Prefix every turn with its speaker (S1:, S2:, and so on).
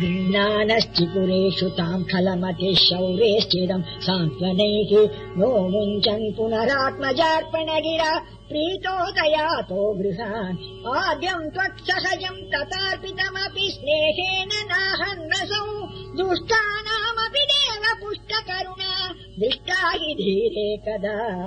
S1: विज्ञानश्चिपुरेषु ताम् खलमति शौरेश्चिदम् सान्त्वनैः नो मुञ्चन् पुनरात्मजार्पण गिरा प्रीतोदयातो गृहान्। आद्यम् त्वत्सहजम् तथार्पितमपि स्नेहेन नाहन्नसौ। दुष्टानामपि देव पुष्टकरुणा दृष्टा हि धीरे कदा।